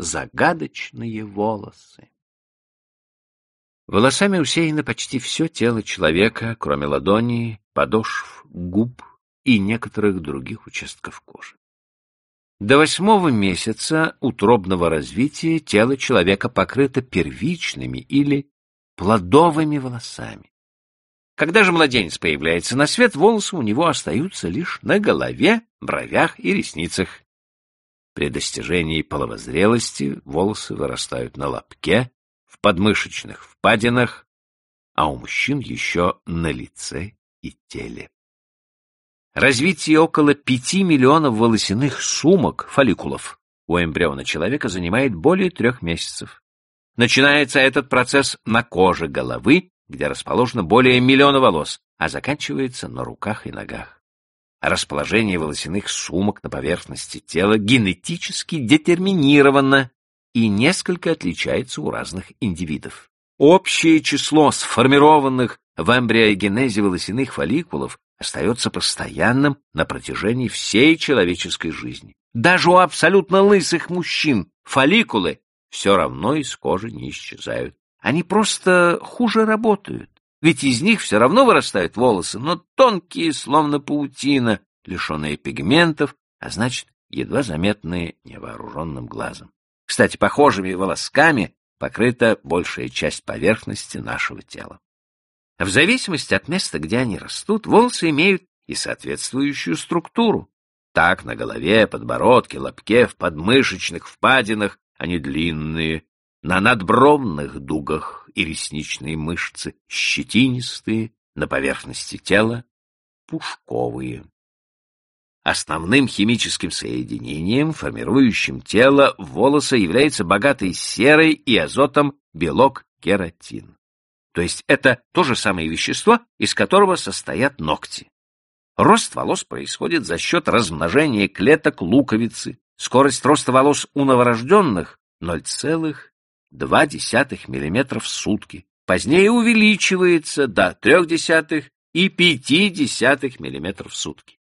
загадочные волосы. Волосами усеяно почти все тело человека, кроме ладони, подошв, губ и некоторых других участков кожи. До восьмого месяца утробного развития тело человека покрыто первичными или плодовыми волосами. Когда же младенец появляется на свет, волосы у него остаются лишь на голове, бровях и ресницах. При достижении половозрелости волосы вырастают на лобке, в подмышечных впадинах, а у мужчин еще на лице и теле. Развитие около 5 миллионов волосяных сумок, фолликулов, у эмбриона человека занимает более трех месяцев. Начинается этот процесс на коже головы, где расположено более миллиона волос, а заканчивается на руках и ногах. Расположение волосяных сумок на поверхности тела генетически детерминировано и несколько отличается у разных индивидов. Общее число сформированных в эмбриогенезе волосяных фолликулов остается постоянным на протяжении всей человеческой жизни. Даже у абсолютно лысых мужчин фолликулы все равно из кожи не исчезают. Они просто хуже работают, ведь из них все равно вырастают волосы, но тонкие, словно паутина, лишенные пигментов, а значит, едва заметные невооруженным глазом. Кстати, похожими волосками покрыта большая часть поверхности нашего тела. В зависимости от места, где они растут, волосы имеют и соответствующую структуру. Так на голове, подбородке, лобке, в подмышечных впадинах они длинные, на надбровных дугах и ресничные мышцы щетинистые, на поверхности тела пушковые. Основным химическим соединением, формирующим тело волоса, является богатый серой и азотом белок кератин. То есть это то же самое вещество, из которого состоят ногти. Рост волос происходит за счет размножения клеток луковицы. Скорость роста волос у новорожденных 0,2 мм в сутки. Позднее увеличивается до 0,3 и 0,5 мм в сутки.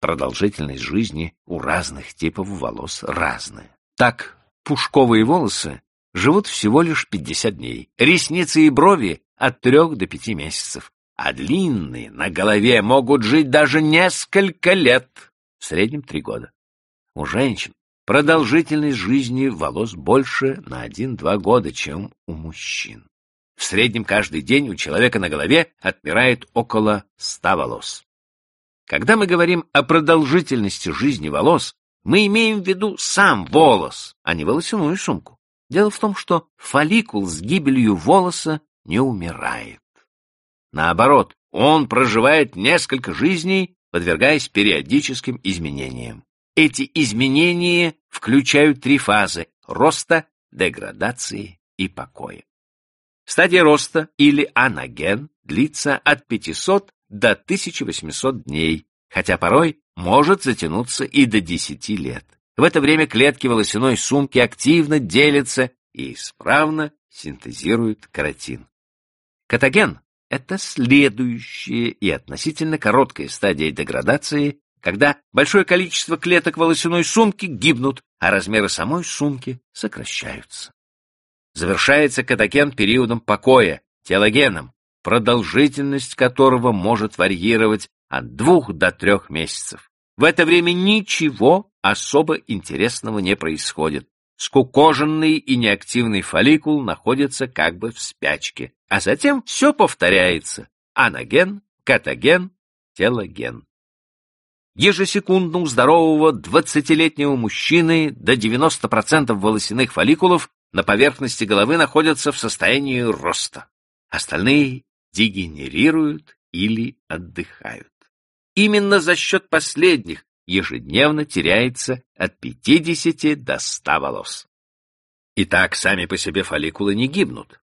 Продолжительность жизни у разных типов волос разная. Так, пушковые волосы живут всего лишь 50 дней, ресницы и брови от 3 до 5 месяцев, а длинные на голове могут жить даже несколько лет, в среднем 3 года. У женщин продолжительность жизни волос больше на 1-2 года, чем у мужчин. В среднем каждый день у человека на голове отмирает около 100 волос. Когда мы говорим о продолжительности жизни волос, мы имеем в виду сам волос, а не волосяную сумку. Дело в том, что фолликул с гибелью волоса не умирает. Наоборот, он проживает несколько жизней, подвергаясь периодическим изменениям. Эти изменения включают три фазы – роста, деградации и покоя. Стадия роста или анаген длится от 500 до 1800 дней, хотя порой может затянуться и до 10 лет. В это время клетки волосяной сумки активно делятся и исправно синтезируют каротин. Катаген — это следующая и относительно короткая стадия деградации, когда большое количество клеток волосяной сумки гибнут, а размеры самой сумки сокращаются. Завершается катаген периодом покоя, телогеном, продолжительность которого может варьировать от двух до трех месяцев. В это время ничего особо интересного не происходит. Скукоженный и неактивный фолликул находится как бы в спячке, а затем все повторяется. Анаген, катаген, телоген. Ежесекундно у здорового 20-летнего мужчины до 90% волосяных фолликулов на поверхности головы находятся в состоянии роста. Остальные дегенерируют или отдыхают. Именно за счет последних ежедневно теряется от 50 до 100 волос. Итак, сами по себе фолликулы не гибнут.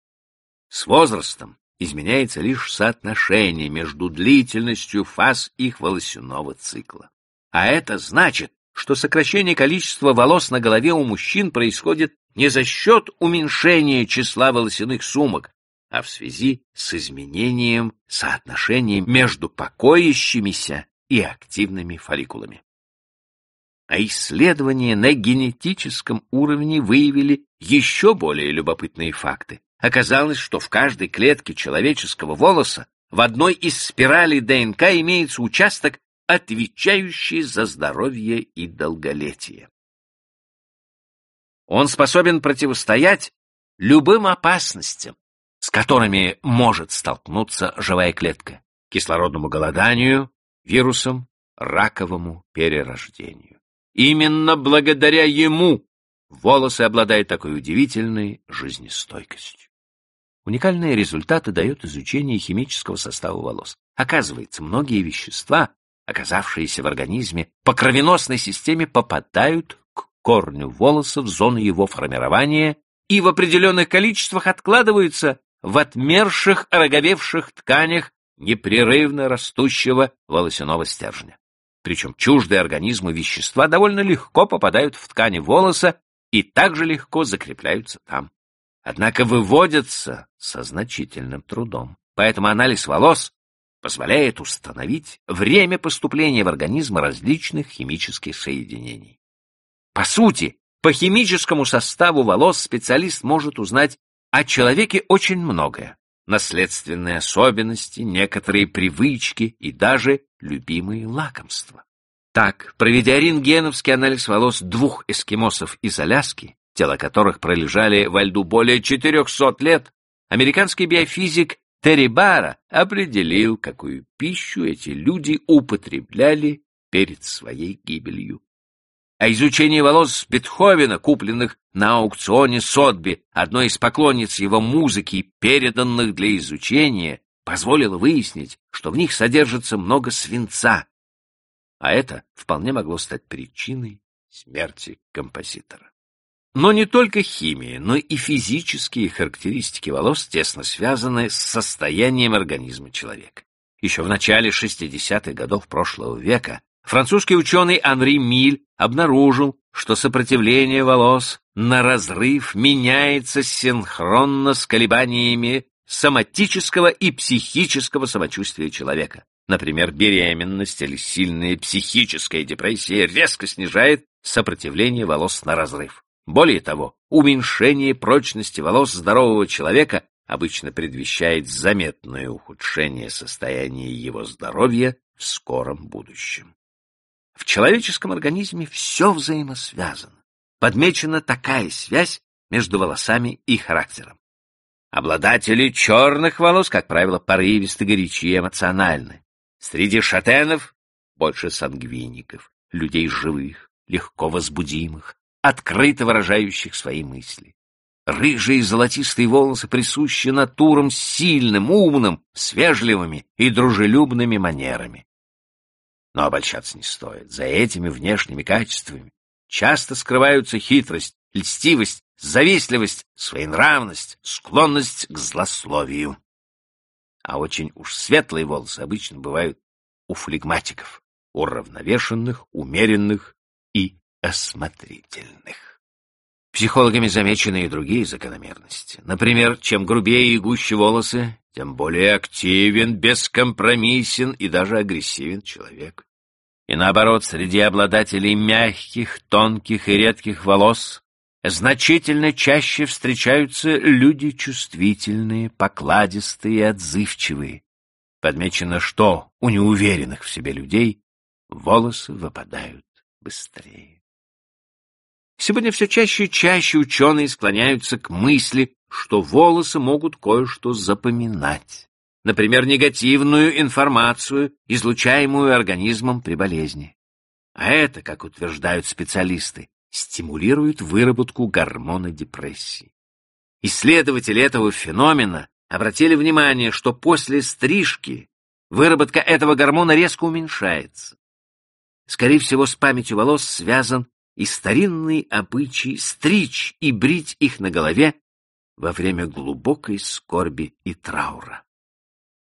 С возрастом изменяется лишь соотношение между длительностью фаз их волосяного цикла. А это значит, что сокращение количества волос на голове у мужчин происходит не за счет уменьшения числа волосяных сумок, а в связи с изменением соотношения между покоящимися и активными фолликулами. А исследования на генетическом уровне выявили еще более любопытные факты. Оказалось, что в каждой клетке человеческого волоса в одной из спиралей ДНК имеется участок, отвечающий за здоровье и долголетие. Он способен противостоять любым опасностям, с которыми может столкнуться живая клетка, кислородному голоданию, вирусам, раковому перерождению. Именно благодаря ему волосы обладают такой удивительной жизнестойкостью. Уникальные результаты дает изучение химического состава волос. Оказывается, многие вещества, оказавшиеся в организме по кровеносной системе, попадают к корню волоса в зону его формирования и в определенных количествах откладываются в отмерших, ороговевших тканях непрерывно растущего волосяного стержня. Причем чуждые организму вещества довольно легко попадают в ткани волоса и также легко закрепляются там. Однако выводятся со значительным трудом. Поэтому анализ волос позволяет установить время поступления в организм различных химических соединений. По сути, по химическому составу волос специалист может узнать о человеке очень многое. Наследственные особенности, некоторые привычки и даже любимые лакомства. Так, проведя рентгеновский анализ волос двух эскимосов из Аляски, тела которых пролежали во льду более 400 лет, американский биофизик Терри Бара определил, какую пищу эти люди употребляли перед своей гибелью а изучение волос Бетховена, купленных на аукционе Сотби, одной из поклонниц его музыки, переданных для изучения, позволило выяснить, что в них содержится много свинца, а это вполне могло стать причиной смерти композитора. Но не только химия, но и физические характеристики волос тесно связаны с состоянием организма человека. Еще в начале 60-х годов прошлого века Французский ученый Анри Миль обнаружил, что сопротивление волос на разрыв меняется синхронно с колебаниями соматического и психического самочувствия человека. Например, беременность или сильная психическая депрессия резко снижает сопротивление волос на разрыв. Более того, уменьшение прочности волос здорового человека обычно предвещает заметное ухудшение состояния его здоровья в скором будущем. В человеческом организме все взаимосвязано. Подмечена такая связь между волосами и характером. Обладатели черных волос, как правило, порывисты, горячи и эмоциональны. Среди шатенов больше сангвиников, людей живых, легко возбудимых, открыто выражающих свои мысли. Рыжие и золотистые волосы присущи натурам сильным, умным, с вежливыми и дружелюбными манерами. Но обольщаться не стоит. За этими внешними качествами часто скрываются хитрость, льстивость, завистливость, своенравность, склонность к злословию. А очень уж светлые волосы обычно бывают у флегматиков, уравновешенных, умеренных и осмотрительных. Психологами замечены и другие закономерности. Например, чем грубее и гуще волосы, тем более активен, бескомпромиссен и даже агрессивен человек. И наоборот, среди обладателей мягких, тонких и редких волос значительно чаще встречаются люди чувствительные, покладистые и отзывчивые. Подмечено, что у неуверенных в себе людей волосы выпадают быстрее. Сегодня все чаще и чаще ученые склоняются к мысли, что волосы могут кое-что запоминать. Например, негативную информацию, излучаемую организмом при болезни. А это, как утверждают специалисты, стимулирует выработку гормона депрессии. Исследователи этого феномена обратили внимание, что после стрижки выработка этого гормона резко уменьшается. Скорее всего, с памятью волос связан и старинный обычай стричь и брить их на голове во время глубокой скорби и траура.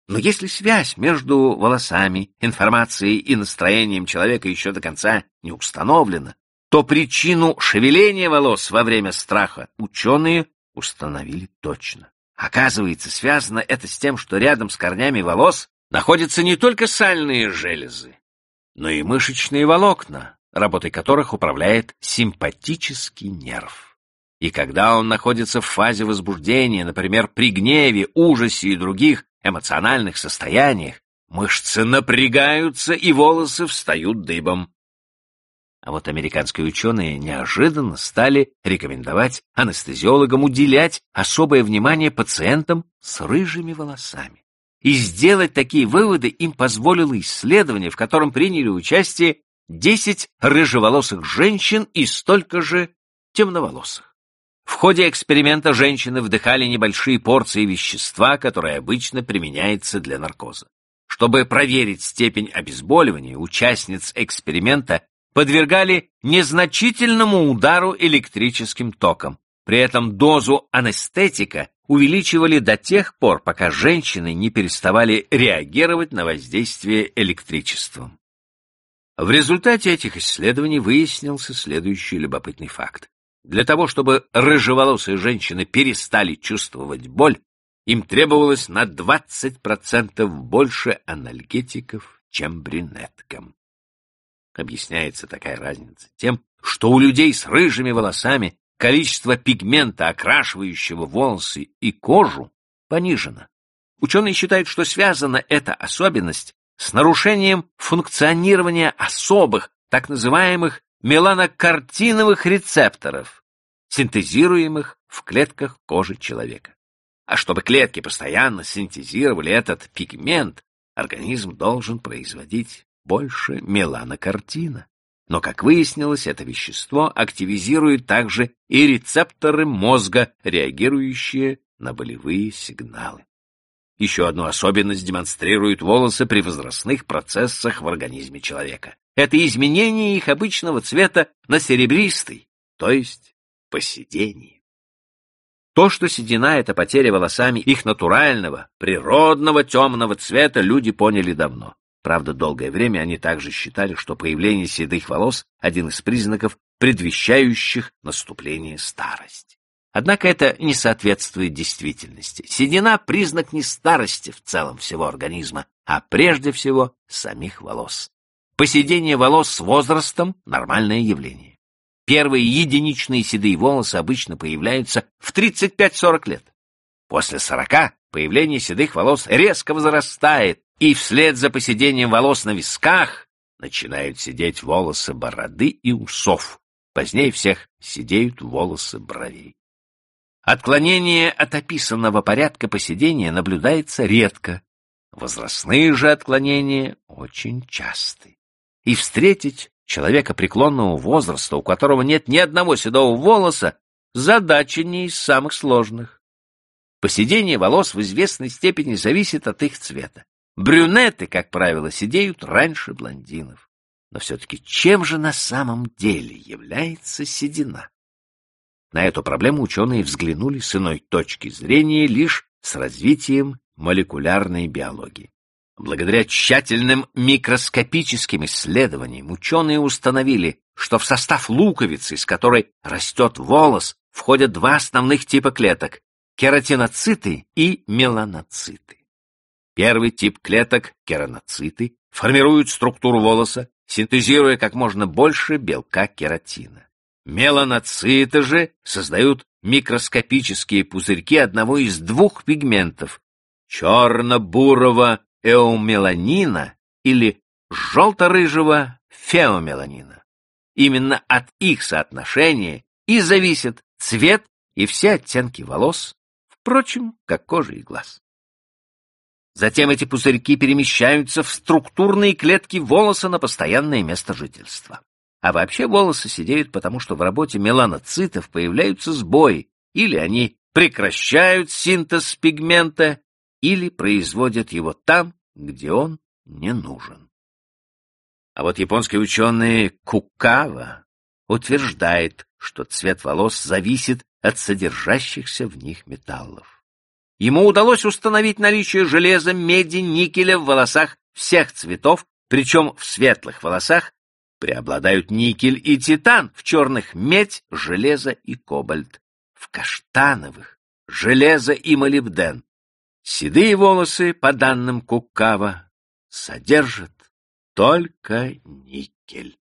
Но если связь между волосами, информацией и настроением человека еще до конца не установлена, то причину шевеления волос во время страха ученые установили точно. Оказывается, связано это с тем, что рядом с корнями волос находятся не только сальные железы, но и мышечные волокна, работой которых управляет симпатический нерв. И когда он находится в фазе возбуждения, например, при гневе, ужасе и других эмоциональных состояниях, мышцы напрягаются и волосы встают дыбом. А вот американские ученые неожиданно стали рекомендовать анестезиологам уделять особое внимание пациентам с рыжими волосами. И сделать такие выводы им позволило исследование, в котором приняли участие 10 рыжеволосых женщин и столько же темноволосых. В ходе эксперимента женщины вдыхали небольшие порции вещества, которое обычно применяется для наркоза. Чтобы проверить степень обезболивания, участниц эксперимента подвергали незначительному удару электрическим током. При этом дозу анестетика увеличивали до тех пор, пока женщины не переставали реагировать на воздействие электричеством. В результате этих исследований выяснился следующий любопытный факт. Для того, чтобы рыжеволосые женщины перестали чувствовать боль, им требовалось на 20% больше анальгетиков, чем брюнеткам. Объясняется такая разница тем, что у людей с рыжими волосами количество пигмента, окрашивающего волосы и кожу, понижено. Ученые считают, что связана эта особенность с нарушением функционирования особых, так называемых меланокартиновых рецепторов, синтезируемых в клетках кожи человека. А чтобы клетки постоянно синтезировали этот пигмент, организм должен производить больше меланокартина. Но, как выяснилось, это вещество активизирует также и рецепторы мозга, реагирующие на болевые сигналы. Еще одну особенность демонстрируют волосы при возрастных процессах в организме человека. Это изменение их обычного цвета на серебристый, то есть поседение. То, что седина — это потеря волосами их натурального, природного темного цвета, люди поняли давно. Правда, долгое время они также считали, что появление седых волос — один из признаков, предвещающих наступление старости. Однако это не соответствует действительности. Седина — признак не старости в целом всего организма, а прежде всего самих волос. Поседение волос с возрастом — нормальное явление. Первые единичные седые волосы обычно появляются в 35-40 лет. После 40 появление седых волос резко возрастает, и вслед за поседением волос на висках начинают сидеть волосы бороды и усов. Позднее всех сидеют волосы бровей. Отклонение от описанного порядка поседения наблюдается редко. Возрастные же отклонения очень часты. И встретить человека преклонного возраста, у которого нет ни одного седого волоса, задача не из самых сложных. Поседение волос в известной степени зависит от их цвета. Брюнеты, как правило, сидеют раньше блондинов. Но все-таки чем же на самом деле является седина? На эту проблему ученые взглянули с иной точки зрения лишь с развитием молекулярной биологии. Благодаря тщательным микроскопическим исследованиям ученые установили, что в состав луковицы, из которой растет волос, входят два основных типа клеток – кератиноциты и меланоциты. Первый тип клеток, кераноциты, формируют структуру волоса, синтезируя как можно больше белка кератина. Меланоциты же создают микроскопические пузырьки одного из двух пигментов – черно-бурого эомеланина или желто-рыжего феомеланина. Именно от их соотношения и зависит цвет и все оттенки волос, впрочем, как кожа и глаз. Затем эти пузырьки перемещаются в структурные клетки волоса на постоянное место жительства. А вообще волосы сидеют потому, что в работе меланоцитов появляются сбои, или они прекращают синтез пигмента, или производят его там, где он не нужен. А вот японский ученый Кукава утверждает, что цвет волос зависит от содержащихся в них металлов. Ему удалось установить наличие железа, меди, никеля в волосах всех цветов, причем в светлых волосах преобладают никель и титан, в черных — медь, железо и кобальт, в каштановых — железо и молибден. Седые волосы, по данным Куккава, содержат только никель.